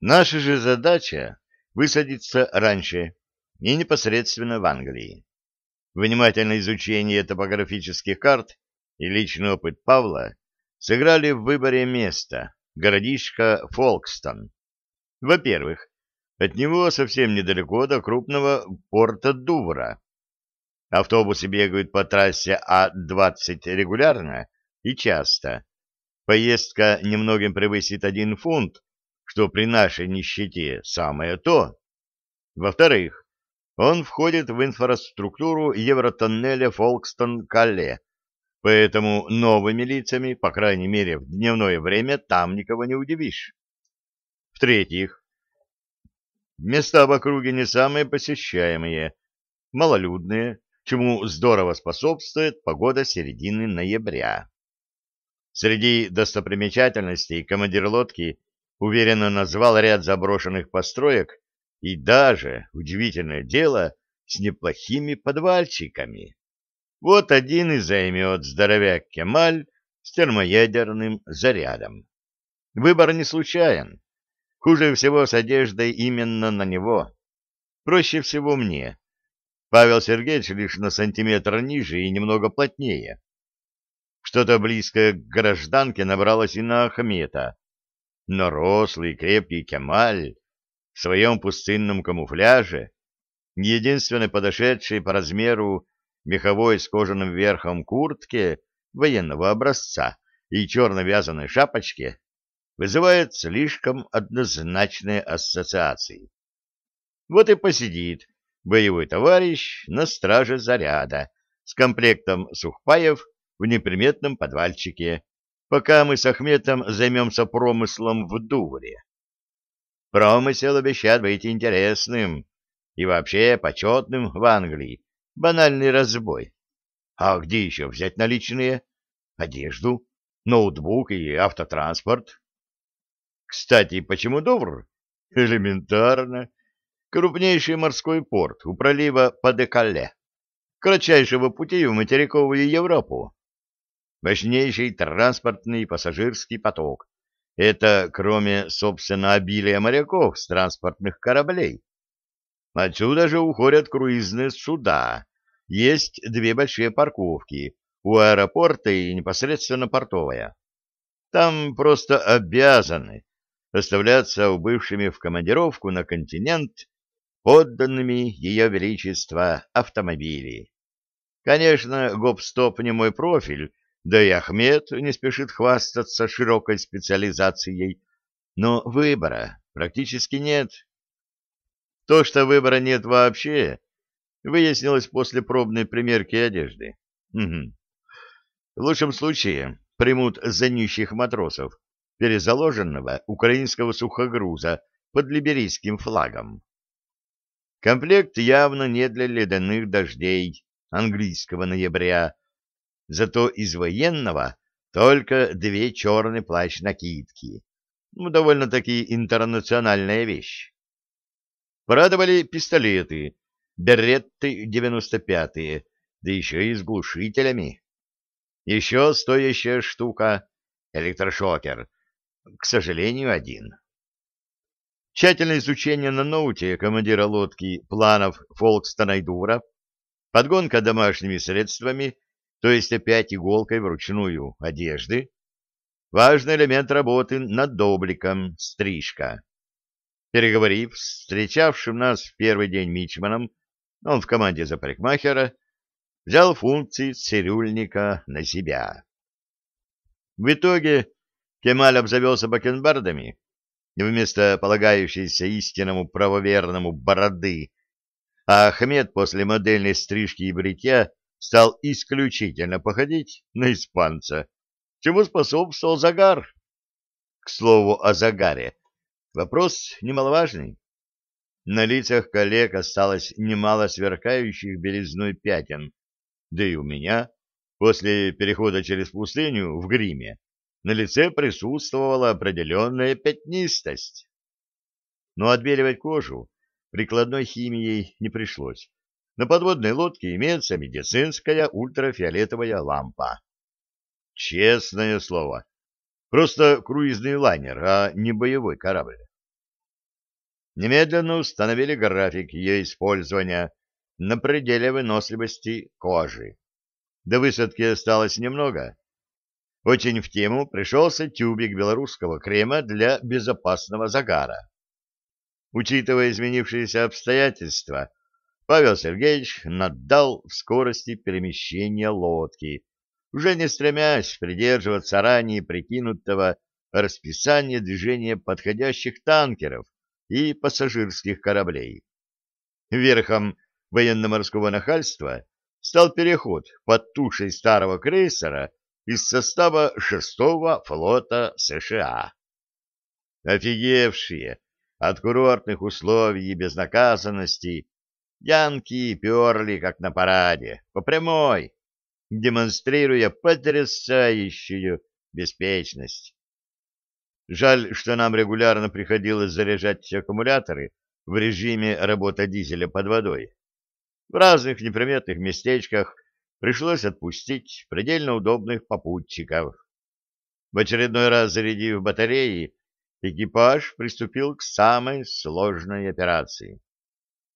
Наша же задача — высадиться раньше и непосредственно в Англии. Внимательное изучение топографических карт и личный опыт Павла сыграли в выборе места, городишко Фолкстон. Во-первых, от него совсем недалеко до крупного порта Дувра. Автобусы бегают по трассе А-20 регулярно и часто. Поездка немногим превысит один фунт, что при нашей нищете самое то. Во-вторых, он входит в инфраструктуру евротоннеля Фолкстон-Калле, поэтому новыми лицами, по крайней мере в дневное время, там никого не удивишь. В-третьих, места в округе не самые посещаемые, малолюдные, чему здорово способствует погода середины ноября. Среди достопримечательностей командир лодки уверенно назвал ряд заброшенных построек и даже, удивительное дело, с неплохими подвальчиками. Вот один и займет здоровяк Кемаль с термоядерным зарядом. Выбор не случайен. Хуже всего с одеждой именно на него. Проще всего мне. Павел Сергеевич лишь на сантиметр ниже и немного плотнее. Что-то близкое к гражданке набралось и на Ахмета. Но рослый крепкий Кемаль в своем пустынном камуфляже, единственной подошедшей по размеру меховой с кожаным верхом куртке военного образца и черно-вязаной шапочке, вызывает слишком однозначные ассоциации. Вот и посидит боевой товарищ на страже заряда с комплектом сухпаев в неприметном подвальчике, пока мы с Ахметом займемся промыслом в Дувре. Промысел обещает быть интересным и вообще почетным в Англии. Банальный разбой. А где еще взять наличные? Одежду, ноутбук и автотранспорт. Кстати, почему Довр? Элементарно. Крупнейший морской порт у пролива Падекале, кратчайшего пути в материковую Европу. Мощнейший транспортный и пассажирский поток, это кроме, собственно, обилия моряков с транспортных кораблей. Отсюда же уходят круизные суда. Есть две большие парковки у аэропорта и непосредственно портовая. Там просто обязаны оставляться убывшими в командировку на континент подданными Ее Величества автомобили. Конечно, гоп-стоп не мой профиль, да и Ахмед не спешит хвастаться широкой специализацией, но выбора практически нет. То, что выбора нет вообще, выяснилось после пробной примерки одежды. Угу. В лучшем случае примут за нищих матросов перезаложенного украинского сухогруза под либерийским флагом. Комплект явно не для ледяных дождей английского ноября, Зато из военного только две черные плащ-накидки. Ну, довольно-таки интернациональная вещь. Порадовали пистолеты, беретты 95-е, да еще и с глушителями. Еще стоящая штука — электрошокер. К сожалению, один. Тщательное изучение на ноуте командира лодки планов Фолкстона и Дура, подгонка домашними средствами то есть опять иголкой вручную одежды, важный элемент работы над обликом — стрижка. Переговорив с встречавшим нас в первый день мичманом, он в команде за парикмахера, взял функции цирюльника на себя. В итоге Кемаль обзавелся бакенбардами, вместо полагающейся истинному правоверному бороды, а Ахмед после модельной стрижки и бритья стал исключительно походить на испанца, чему способствовал загар. К слову о загаре. Вопрос немаловажный. На лицах коллег осталось немало сверкающих белизной пятен, да и у меня, после перехода через пустыню в гриме, на лице присутствовала определенная пятнистость. Но отбеливать кожу прикладной химией не пришлось. На подводной лодке имеется медицинская ультрафиолетовая лампа. Честное слово, просто круизный лайнер, а не боевой корабль. немедленно установили график ее использования на пределе выносливости кожи. До высадки осталось немного. Очень в тему пришелся тюбик белорусского крема для безопасного загара. Учитывая изменившиеся обстоятельства, Павел Сергеевич наддал в скорости перемещения лодки, уже не стремясь придерживаться ранее прикинутого расписания движения подходящих танкеров и пассажирских кораблей. Верхом военно-морского нахальства стал переход под тушей старого крейсера из состава шестого флота США. Офигевшие от курортных условий и безнаказанности, янки перли, как на параде, по прямой, демонстрируя потрясающую беспечность. Жаль, что нам регулярно приходилось заряжать аккумуляторы в режиме работы дизеля под водой. В разных неприметных местечках пришлось отпустить предельно удобных попутчиков. В очередной раз зарядив батареи, экипаж приступил к самой сложной операции —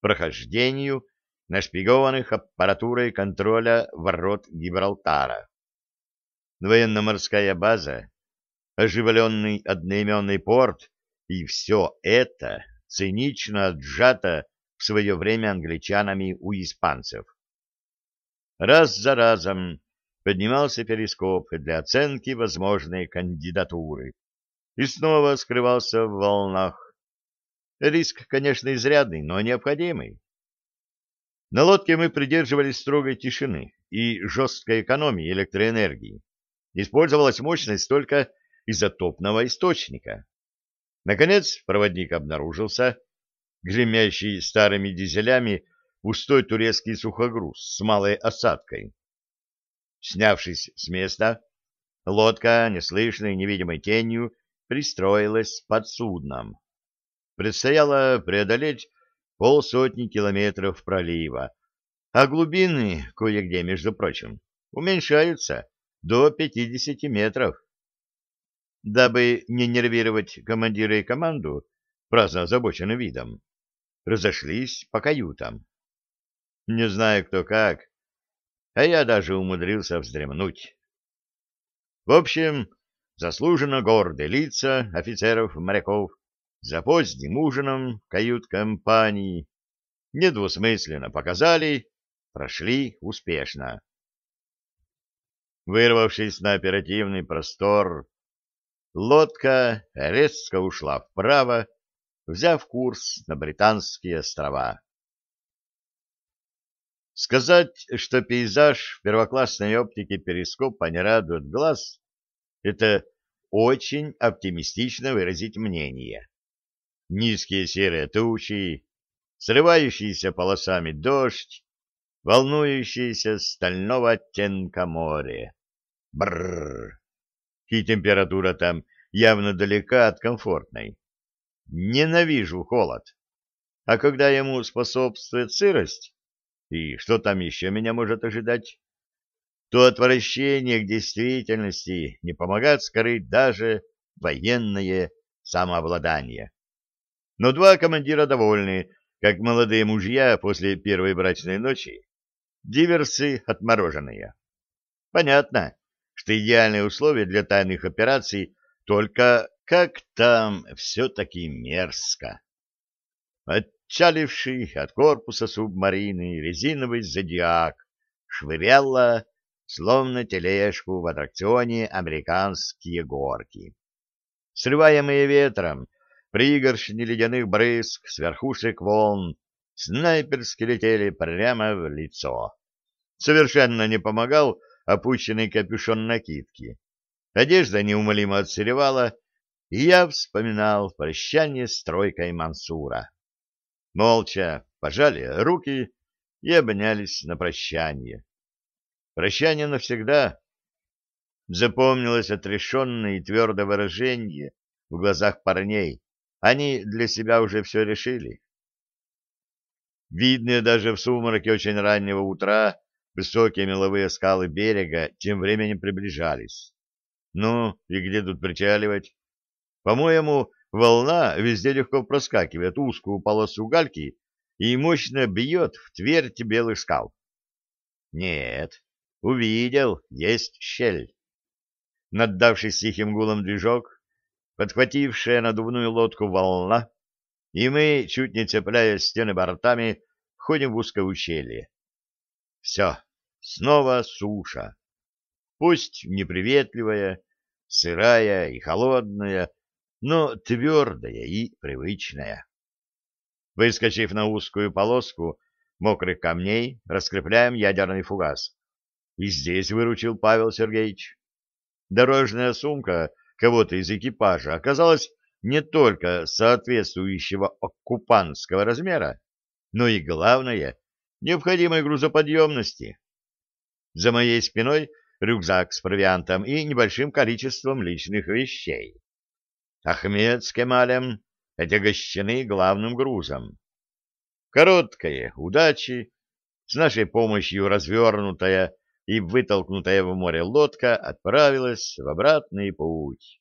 прохождению нашпигованных аппаратурой контроля ворот Гибралтара. Военно-морская база оживленный одноименный порт, и все это цинично отжато в свое время англичанами у испанцев. Раз за разом поднимался перископ для оценки возможной кандидатуры и снова скрывался в волнах. Риск, конечно, изрядный, но необходимый. На лодке мы придерживались строгой тишины и жесткой экономии электроэнергии. Использовалась мощность только изотопного источника. Наконец проводник обнаружился, гремящий старыми дизелями пустой турецкий сухогруз с малой осадкой. Снявшись с места, лодка, неслышной невидимой тенью, пристроилась под судном. Предстояло преодолеть полсотни километров пролива, а глубины, кое-где, между прочим, уменьшаются до 50 метров. Дабы не нервировать командира и команду, праздно озабоченным видом, разошлись по каютам. Не знаю, кто как, а я даже умудрился вздремнуть. В общем, заслуженно гордые лица офицеров-моряков за поздним ужином кают-компании недвусмысленно показали, прошли успешно. Вырвавшись на оперативный простор, лодка резко ушла вправо, взяв курс на Британские острова. Сказать, что пейзаж в первоклассной оптике перископа не радует глаз, это очень оптимистично выразить мнение. Низкие серые тучи, срывающиеся полосами дождь, волнующиеся стального оттенка море. Бррр! и температура там явно далека от комфортной. Ненавижу холод. А когда ему способствует сырость, и что там еще меня может ожидать, то отвращение к действительности не помогает скрыть даже военное самообладание. Но два командира довольны, как молодые мужья после первой брачной ночи, диверсы отмороженные. Понятно, что идеальные условия для тайных операций, только как там все-таки мерзко. Отчаливший от корпуса субмарины резиновый зодиак швыряло, словно тележку в аттракционе американские горки. Срываемые ветром, пригоршни ледяных брызг с верхушек волн снайперски летели прямо в лицо. Совершенно не помогал опущенный капюшон накидки. Одежда неумолимо отсыревала, и я вспоминал прощание с тройкой Мансура. Молча пожали руки и обнялись на прощание. Прощание навсегда. Запомнилось отрешенное и твердое выражение в глазах парней. Они для себя уже все решили. Видные даже в сумраке очень раннего утра Высокие меловые скалы берега тем временем приближались. Ну, и где тут причаливать? По-моему, волна везде легко проскакивает узкую полосу гальки и мощно бьет в твердь белых скал. Нет, увидел, есть щель. Наддавшись тихим гулом движок, подхватившая надувную лодку волна, и мы, чуть не цепляясь стены бортами, ходим в узкое ущелье. Все, снова суша. Пусть неприветливая, сырая и холодная, но твердая и привычная. Выскочив на узкую полоску мокрых камней, раскрепляем ядерный фугас. И здесь выручил Павел Сергеевич. Дорожная сумка кого-то из экипажа оказалась не только соответствующего оккупантского размера, но и, главное, необходимой грузоподъемности. За моей спиной рюкзак с провиантом и небольшим количеством личных вещей. Ахмед с Кемалем отягощены главным грузом. Короткое удачи, с нашей помощью развернутая и вытолкнутая в море лодка отправилась в обратный путь.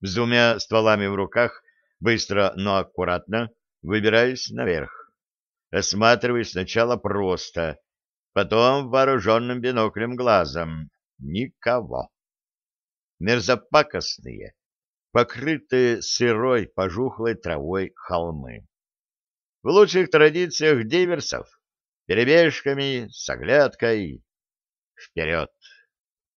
С двумя стволами в руках, быстро, но аккуратно, выбираюсь наверх. Осматриваюсь сначала просто, потом вооруженным биноклем глазом. Никого. Мерзопакостные, покрытые сырой пожухлой травой холмы. В лучших традициях диверсов, перебежками, с оглядкой. Вперед!